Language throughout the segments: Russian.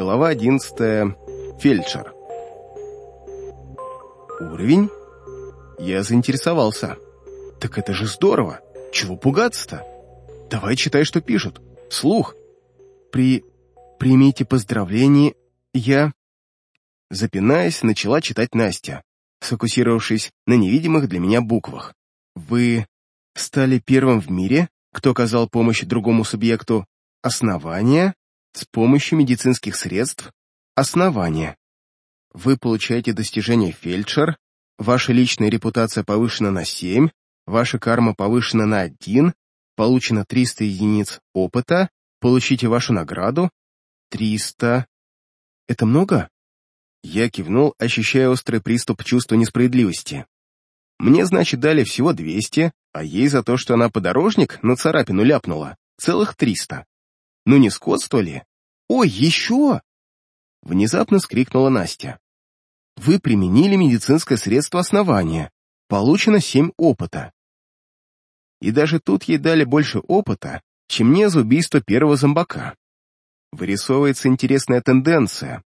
Глава 11. Фельдшер. Уровень? Я заинтересовался. Так это же здорово. Чего пугаться-то? Давай читай, что пишут. Слух. При... Примите поздравления. Я... Запинаясь, начала читать Настя, сфокусировавшись на невидимых для меня буквах. Вы стали первым в мире, кто оказал помощь другому субъекту. Основание с помощью медицинских средств основания. Вы получаете достижение фельдшер, ваша личная репутация повышена на 7, ваша карма повышена на 1, получено 300 единиц опыта, получите вашу награду. 300... Это много? Я кивнул, ощущая острый приступ чувства несправедливости. Мне, значит, дали всего 200, а ей за то, что она подорожник на царапину ляпнула, целых 300. Ну не скотство ли? Ой, еще! Внезапно скрикнула Настя. Вы применили медицинское средство основания. Получено семь опыта. И даже тут ей дали больше опыта, чем мне за убийство первого зомбака. Вырисовывается интересная тенденция.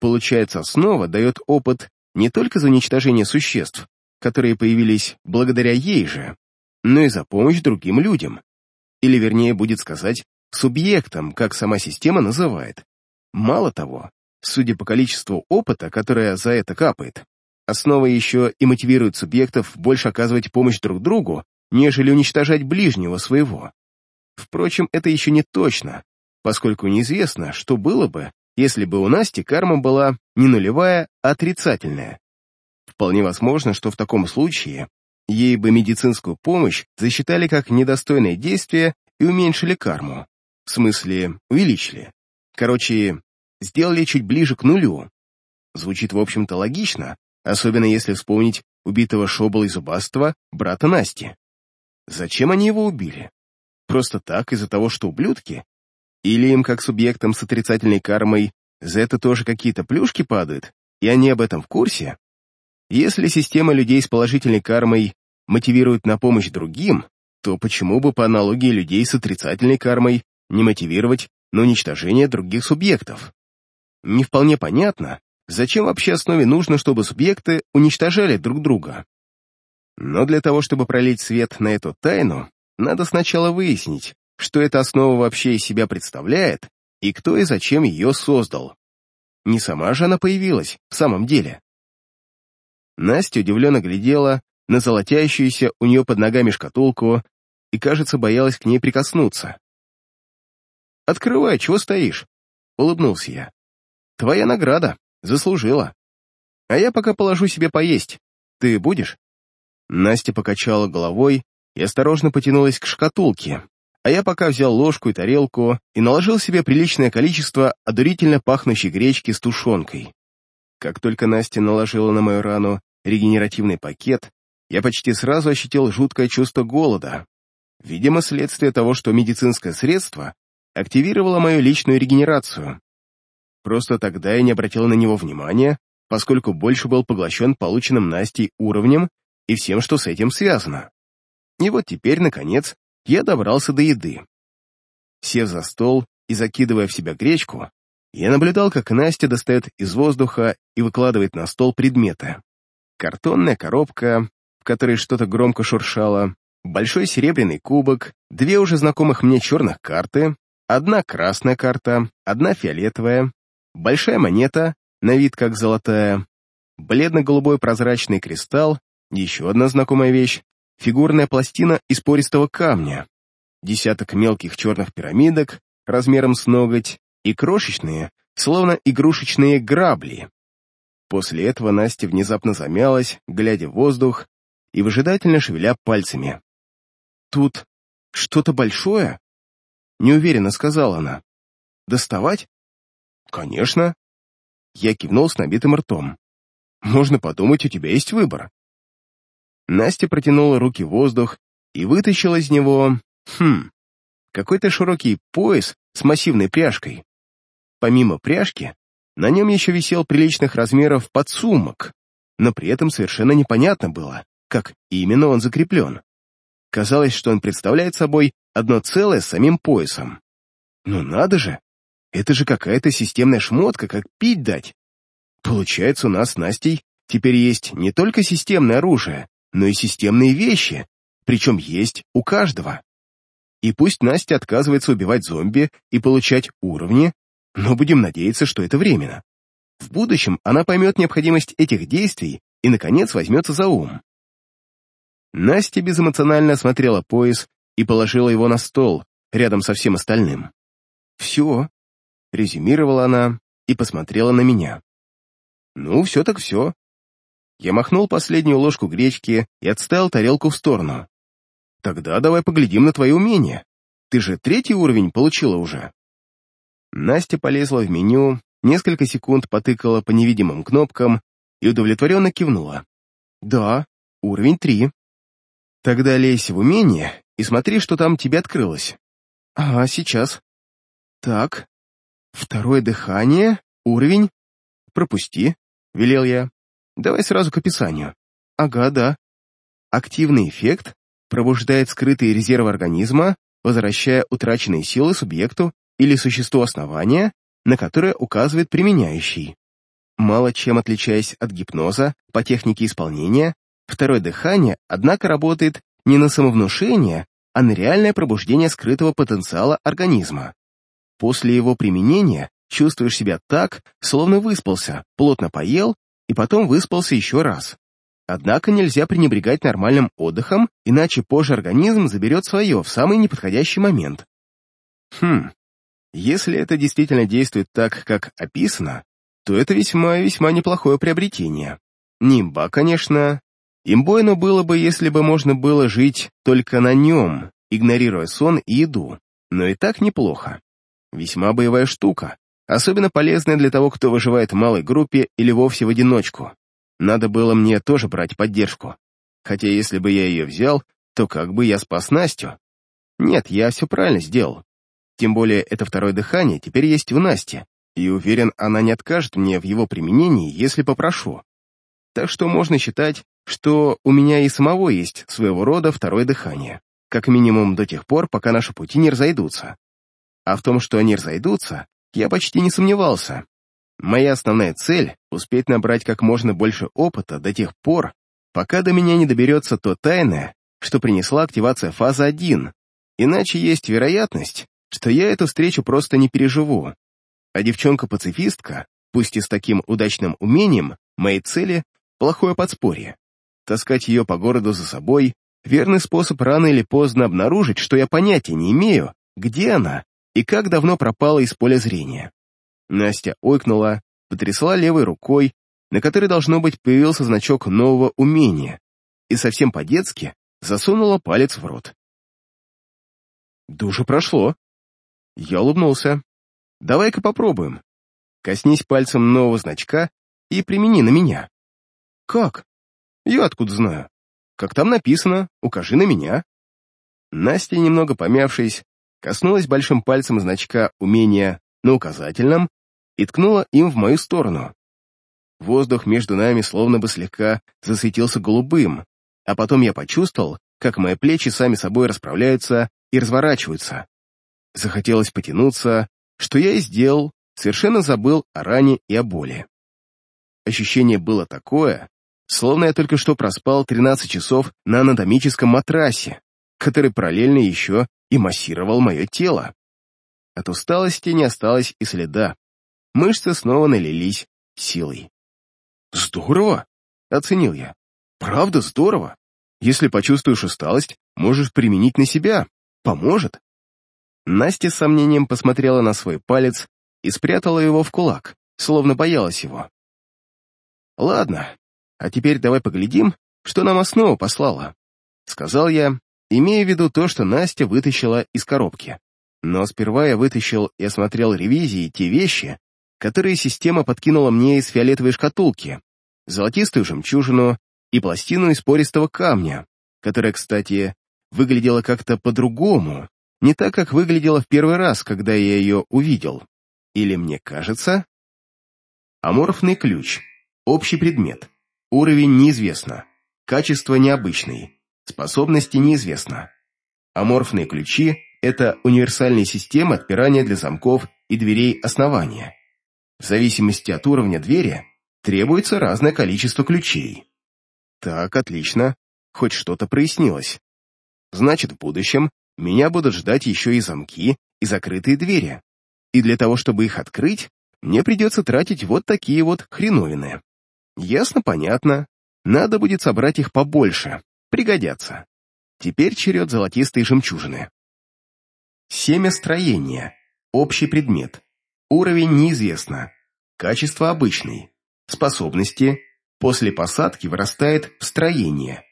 Получается, основа дает опыт не только за уничтожение существ, которые появились благодаря ей же, но и за помощь другим людям. Или, вернее, будет сказать, субъектом, как сама система называет. Мало того, судя по количеству опыта, которое за это капает, основа еще и мотивирует субъектов больше оказывать помощь друг другу, нежели уничтожать ближнего своего. Впрочем, это еще не точно, поскольку неизвестно, что было бы, если бы у Насти карма была не нулевая, а отрицательная. Вполне возможно, что в таком случае ей бы медицинскую помощь засчитали как недостойное действие и уменьшили карму. В смысле, увеличили. Короче, сделали чуть ближе к нулю. Звучит, в общем-то, логично, особенно если вспомнить убитого Шобала и Зубастого, брата Насти. Зачем они его убили? Просто так, из-за того, что ублюдки? Или им, как субъектам с отрицательной кармой, за это тоже какие-то плюшки падают, и они об этом в курсе? Если система людей с положительной кармой мотивирует на помощь другим, то почему бы по аналогии людей с отрицательной кармой не мотивировать на уничтожение других субъектов. Не вполне понятно, зачем вообще основе нужно, чтобы субъекты уничтожали друг друга. Но для того, чтобы пролить свет на эту тайну, надо сначала выяснить, что эта основа вообще из себя представляет и кто и зачем ее создал. Не сама же она появилась, в самом деле. Настя удивленно глядела на золотящуюся у нее под ногами шкатулку и, кажется, боялась к ней прикоснуться. «Открывай, чего стоишь?» — улыбнулся я. «Твоя награда. Заслужила. А я пока положу себе поесть. Ты будешь?» Настя покачала головой и осторожно потянулась к шкатулке, а я пока взял ложку и тарелку и наложил себе приличное количество одурительно пахнущей гречки с тушенкой. Как только Настя наложила на мою рану регенеративный пакет, я почти сразу ощутил жуткое чувство голода. Видимо, следствие того, что медицинское средство активировала мою личную регенерацию. Просто тогда я не обратил на него внимания, поскольку больше был поглощен полученным Настей уровнем и всем, что с этим связано. И вот теперь, наконец, я добрался до еды. Сев за стол и закидывая в себя гречку, я наблюдал, как Настя достает из воздуха и выкладывает на стол предметы. Картонная коробка, в которой что-то громко шуршало, большой серебряный кубок, две уже знакомых мне черных карты, Одна красная карта, одна фиолетовая, большая монета, на вид как золотая, бледно-голубой прозрачный кристалл, еще одна знакомая вещь, фигурная пластина из пористого камня, десяток мелких черных пирамидок размером с ноготь и крошечные, словно игрушечные грабли. После этого Настя внезапно замялась, глядя в воздух и выжидательно шевеля пальцами. «Тут что-то большое?» Неуверенно сказала она. «Доставать?» «Конечно». Я кивнул с набитым ртом. «Можно подумать, у тебя есть выбор». Настя протянула руки в воздух и вытащила из него... Хм... Какой-то широкий пояс с массивной пряжкой. Помимо пряжки, на нем еще висел приличных размеров подсумок, но при этом совершенно непонятно было, как именно он закреплен. Казалось, что он представляет собой одно целое с самим поясом. Ну надо же! Это же какая-то системная шмотка, как пить дать. Получается, у нас с Настей теперь есть не только системное оружие, но и системные вещи, причем есть у каждого. И пусть Настя отказывается убивать зомби и получать уровни, но будем надеяться, что это временно. В будущем она поймет необходимость этих действий и, наконец, возьмется за ум. Настя безэмоционально осмотрела пояс и положила его на стол, рядом со всем остальным. «Все», — резюмировала она и посмотрела на меня. «Ну, все так все». Я махнул последнюю ложку гречки и отставил тарелку в сторону. «Тогда давай поглядим на твои умения. Ты же третий уровень получила уже». Настя полезла в меню несколько секунд потыкала по невидимым кнопкам и удовлетворенно кивнула. «Да, уровень три». «Тогда лезь в умение и смотри, что там тебе открылось». «Ага, сейчас». «Так, второе дыхание, уровень...» «Пропусти», — велел я. «Давай сразу к описанию». «Ага, да». Активный эффект пробуждает скрытые резервы организма, возвращая утраченные силы субъекту или существу основания на которое указывает применяющий. Мало чем отличаясь от гипноза по технике исполнения, второе дыхание, однако, работает не на самовнушение, а на реальное пробуждение скрытого потенциала организма. После его применения чувствуешь себя так, словно выспался, плотно поел и потом выспался еще раз. Однако нельзя пренебрегать нормальным отдыхом, иначе позже организм заберет свое в самый неподходящий момент. Хм, если это действительно действует так, как описано, то это весьма-весьма неплохое приобретение. Нимба, конечно. Имбойно было бы, если бы можно было жить только на нем, игнорируя сон и еду, но и так неплохо. Весьма боевая штука, особенно полезная для того, кто выживает в малой группе или вовсе в одиночку. Надо было мне тоже брать поддержку. Хотя если бы я ее взял, то как бы я спас Настю? Нет, я все правильно сделал. Тем более это второе дыхание теперь есть в Насте, и уверен, она не откажет мне в его применении, если попрошу. Так что можно считать, что у меня и самого есть своего рода второе дыхание, как минимум до тех пор, пока наши пути не разойдутся. А в том, что они разойдутся, я почти не сомневался. Моя основная цель — успеть набрать как можно больше опыта до тех пор, пока до меня не доберется то тайное, что принесла активация фазы 1, иначе есть вероятность, что я эту встречу просто не переживу. А девчонка-пацифистка, пусть и с таким удачным умением, моей цели — плохое подспорье. Таскать ее по городу за собой — верный способ рано или поздно обнаружить, что я понятия не имею, где она и как давно пропала из поля зрения. Настя ойкнула, потрясла левой рукой, на которой, должно быть, появился значок нового умения, и совсем по-детски засунула палец в рот. Душа прошло. Я улыбнулся. «Давай-ка попробуем. Коснись пальцем нового значка и примени на меня». «Как?» «Я откуда знаю?» «Как там написано, укажи на меня». Настя, немного помявшись, коснулась большим пальцем значка умения на указательном и ткнула им в мою сторону. Воздух между нами словно бы слегка засветился голубым, а потом я почувствовал, как мои плечи сами собой расправляются и разворачиваются. Захотелось потянуться, что я и сделал, совершенно забыл о ране и о боли. Ощущение было такое, словно я только что проспал 13 часов на анатомическом матрасе, который параллельно еще и массировал мое тело. От усталости не осталось и следа. Мышцы снова налились силой. «Здорово!» — оценил я. «Правда здорово! Если почувствуешь усталость, можешь применить на себя. Поможет!» Настя с сомнением посмотрела на свой палец и спрятала его в кулак, словно боялась его. «Ладно, а теперь давай поглядим, что нам основа послала», — сказал я, имея в виду то, что Настя вытащила из коробки. Но сперва я вытащил и осмотрел ревизии те вещи, которые система подкинула мне из фиолетовой шкатулки, золотистую жемчужину и пластину из пористого камня, которая, кстати, выглядела как-то по-другому, не так, как выглядела в первый раз, когда я ее увидел. Или мне кажется? Аморфный ключ. Общий предмет. Уровень неизвестно. Качество необычный. Способности неизвестно. Аморфные ключи это универсальные системы отпирания для замков и дверей основания. В зависимости от уровня двери требуется разное количество ключей. Так, отлично, хоть что-то прояснилось. Значит, в будущем меня будут ждать еще и замки, и закрытые двери. И для того, чтобы их открыть, мне придется тратить вот такие вот хреновины. Ясно, понятно. Надо будет собрать их побольше. Пригодятся. Теперь черед золотистой жемчужины. Семя строения. Общий предмет. Уровень неизвестно. Качество обычный. Способности. После посадки вырастает строение.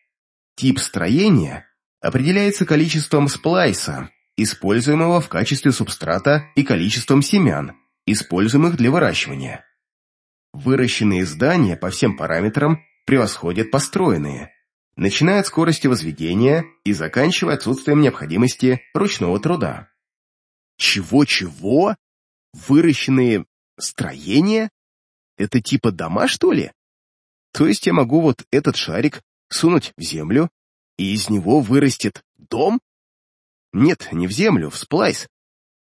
Тип строения определяется количеством сплайса, используемого в качестве субстрата и количеством семян, используемых для выращивания. Выращенные здания по всем параметрам превосходят построенные, начиная от скорости возведения и заканчивая отсутствием необходимости ручного труда. Чего-чего? Выращенные строения? Это типа дома, что ли? То есть я могу вот этот шарик сунуть в землю, и из него вырастет дом? Нет, не в землю, в сплайс.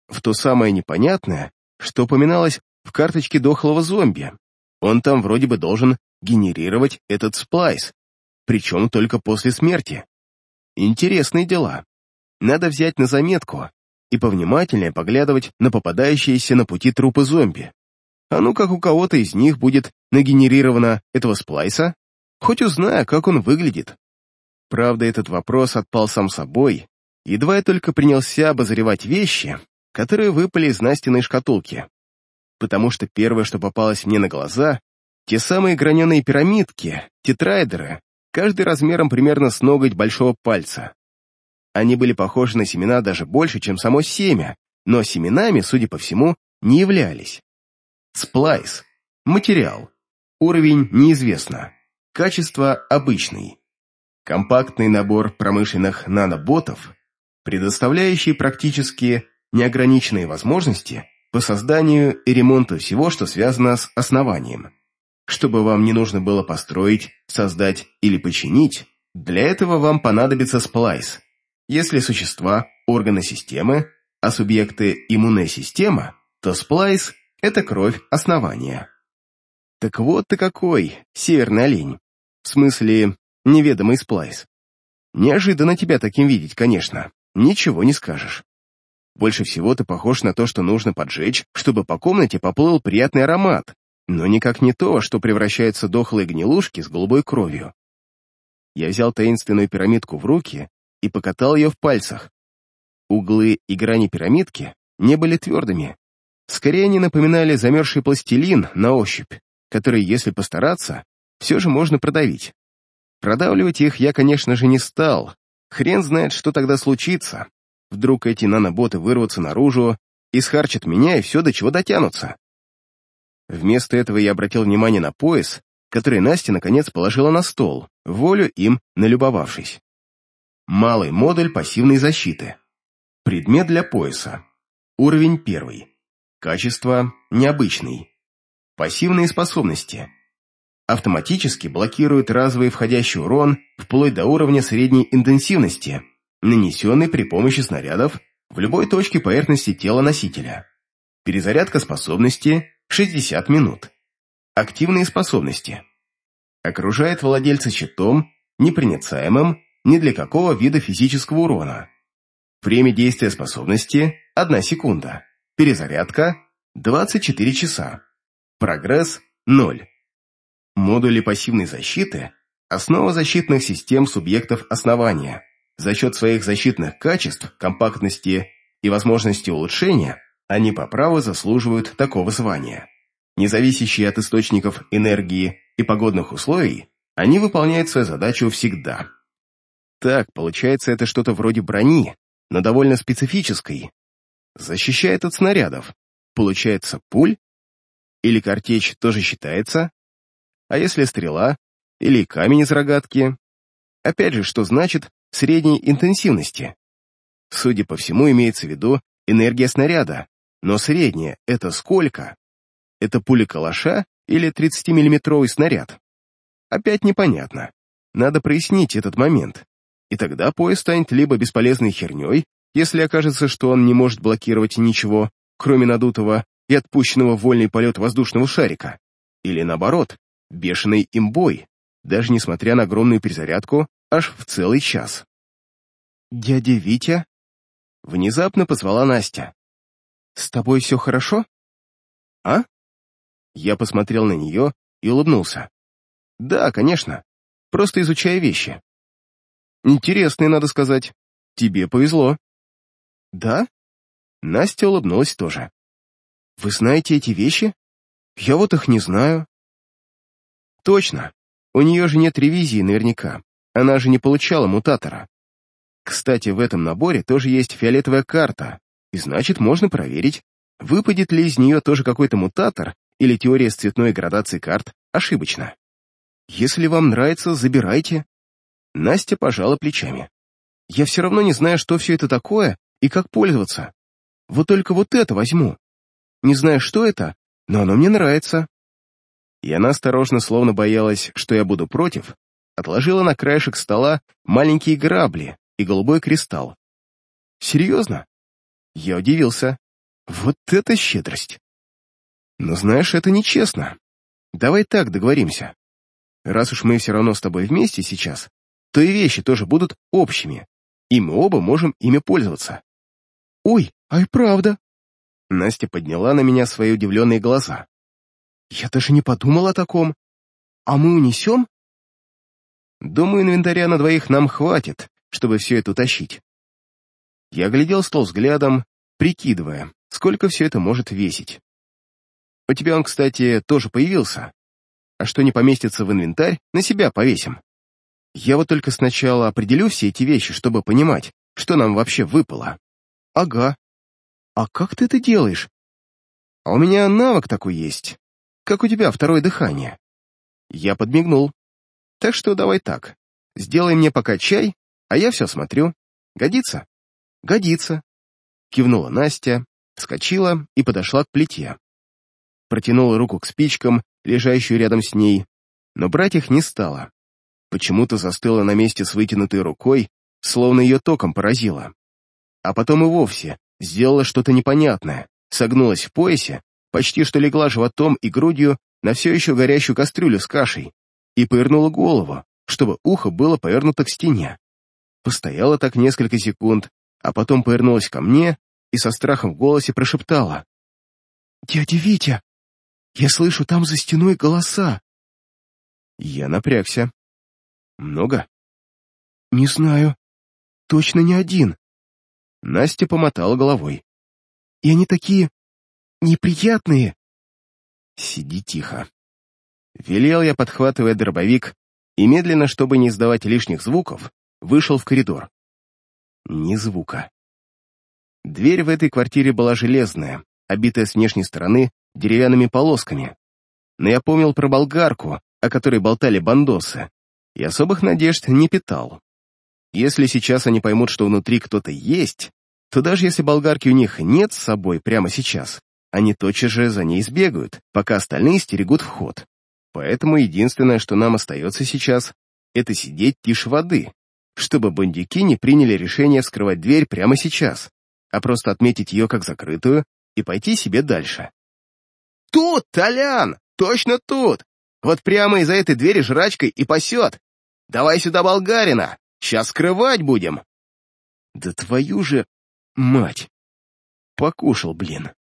В то самое непонятное, что упоминалось в карточке дохлого зомби. Он там вроде бы должен генерировать этот сплайс, причем только после смерти. Интересные дела. Надо взять на заметку и повнимательнее поглядывать на попадающиеся на пути трупы зомби. А ну как у кого-то из них будет нагенерировано этого сплайса, хоть узнаю, как он выглядит. Правда, этот вопрос отпал сам собой, едва я только принялся обозревать вещи, которые выпали из Настиной шкатулки. Потому что первое, что попалось мне на глаза, те самые граненые пирамидки, тетрайдеры, каждый размером примерно с ноготь большого пальца. Они были похожи на семена даже больше, чем само семя, но семенами, судя по всему, не являлись. Сплайс. Материал. Уровень неизвестно. Качество обычный. Компактный набор промышленных наноботов, предоставляющий практически неограниченные возможности по созданию и ремонту всего, что связано с основанием. Чтобы вам не нужно было построить, создать или починить, для этого вам понадобится сплайс. Если существа – органы системы, а субъекты – иммунная система, то сплайс – это кровь основания. Так вот ты какой, северный олень. В смысле, неведомый сплайс. Неожиданно тебя таким видеть, конечно. Ничего не скажешь. Больше всего ты похож на то, что нужно поджечь, чтобы по комнате поплыл приятный аромат, но никак не то, что превращаются дохлые гнилушки с голубой кровью. Я взял таинственную пирамидку в руки и покатал ее в пальцах. Углы и грани пирамидки не были твердыми. Скорее они напоминали замерзший пластилин на ощупь, который, если постараться, все же можно продавить. Продавливать их я, конечно же, не стал. Хрен знает, что тогда случится. Вдруг эти наноботы вырвутся наружу и схарчат меня, и все до чего дотянутся. Вместо этого я обратил внимание на пояс, который Настя наконец положила на стол, волю им налюбовавшись. Малый модуль пассивной защиты. Предмет для пояса. Уровень первый. Качество необычный. Пассивные способности. Автоматически блокирует разовый входящий урон вплоть до уровня средней интенсивности, нанесенный при помощи снарядов в любой точке поверхности тела носителя. Перезарядка способности 60 минут. Активные способности. Окружает владельца щитом, непроницаемым ни для какого вида физического урона. Время действия способности – 1 секунда. Перезарядка – 24 часа. Прогресс – 0. Модули пассивной защиты – основа защитных систем субъектов основания. За счет своих защитных качеств, компактности и возможности улучшения они по праву заслуживают такого звания. Независящие от источников энергии и погодных условий, они выполняют свою задачу всегда. Так, получается, это что-то вроде брони, но довольно специфической. Защищает от снарядов. Получается, пуль? Или картечь тоже считается? А если стрела? Или камень из рогатки? Опять же, что значит средней интенсивности? Судя по всему, имеется в виду энергия снаряда, но средняя — это сколько? Это пуля калаша или 30-миллиметровый снаряд? Опять непонятно. Надо прояснить этот момент. И тогда поезд станет либо бесполезной херней, Если окажется, что он не может блокировать ничего, кроме надутого и отпущенного в вольный полет воздушного шарика. Или наоборот, бешеный имбой, даже несмотря на огромную перезарядку, аж в целый час. «Дядя Витя?» Внезапно позвала Настя. «С тобой все хорошо?» «А?» Я посмотрел на нее и улыбнулся. «Да, конечно. Просто изучая вещи». «Интересные, надо сказать. Тебе повезло». «Да?» Настя улыбнулась тоже. «Вы знаете эти вещи? Я вот их не знаю». «Точно. У нее же нет ревизии наверняка. Она же не получала мутатора. Кстати, в этом наборе тоже есть фиолетовая карта, и значит, можно проверить, выпадет ли из нее тоже какой-то мутатор или теория с цветной градацией карт ошибочна. Если вам нравится, забирайте. Настя пожала плечами. Я все равно не знаю, что все это такое и как пользоваться. Вот только вот это возьму. Не знаю, что это, но оно мне нравится. И она осторожно, словно боялась, что я буду против, отложила на краешек стола маленькие грабли и голубой кристалл. Серьезно? Я удивился. Вот это щедрость. Но знаешь, это нечестно. Давай так договоримся. Раз уж мы все равно с тобой вместе сейчас, то и вещи тоже будут общими, и мы оба можем ими пользоваться. Ой, ай правда. Настя подняла на меня свои удивленные глаза. Я даже не подумал о таком. А мы унесем? Думаю, инвентаря на двоих нам хватит, чтобы все это утащить. Я глядел стол взглядом, прикидывая, сколько все это может весить. У тебя он, кстати, тоже появился. А что не поместится в инвентарь, на себя повесим. Я вот только сначала определю все эти вещи, чтобы понимать, что нам вообще выпало. Ага. А как ты это делаешь? А у меня навык такой есть. Как у тебя второе дыхание. Я подмигнул. Так что давай так. Сделай мне пока чай, а я все смотрю. Годится? Годится. Кивнула Настя, вскочила и подошла к плите протянула руку к спичкам, лежащую рядом с ней, но брать их не стала. Почему-то застыла на месте с вытянутой рукой, словно ее током поразило. А потом и вовсе сделала что-то непонятное, согнулась в поясе, почти что легла животом и грудью на все еще горящую кастрюлю с кашей и повернула голову, чтобы ухо было повернуто к стене. Постояла так несколько секунд, а потом повернулась ко мне и со страхом в голосе прошептала. «Дядя Витя, я слышу там за стеной голоса. Я напрягся. Много? Не знаю. Точно не один. Настя помотала головой. И они такие неприятные. Сиди тихо. Велел я, подхватывая дробовик, и медленно, чтобы не издавать лишних звуков, вышел в коридор. Ни звука. Дверь в этой квартире была железная, обитая с внешней стороны деревянными полосками. Но я помнил про болгарку, о которой болтали бандосы, и особых надежд не питал. Если сейчас они поймут, что внутри кто-то есть, то даже если болгарки у них нет с собой прямо сейчас, они тотчас же за ней сбегают, пока остальные стерегут вход. Поэтому единственное, что нам остается сейчас, это сидеть тише воды, чтобы бандюки не приняли решение вскрывать дверь прямо сейчас, а просто отметить ее как закрытую и пойти себе дальше. «Тут, Толян! Точно тут! Вот прямо из-за этой двери жрачкой и пасет! Давай сюда болгарина! Сейчас скрывать будем!» «Да твою же... мать!» Покушал, блин.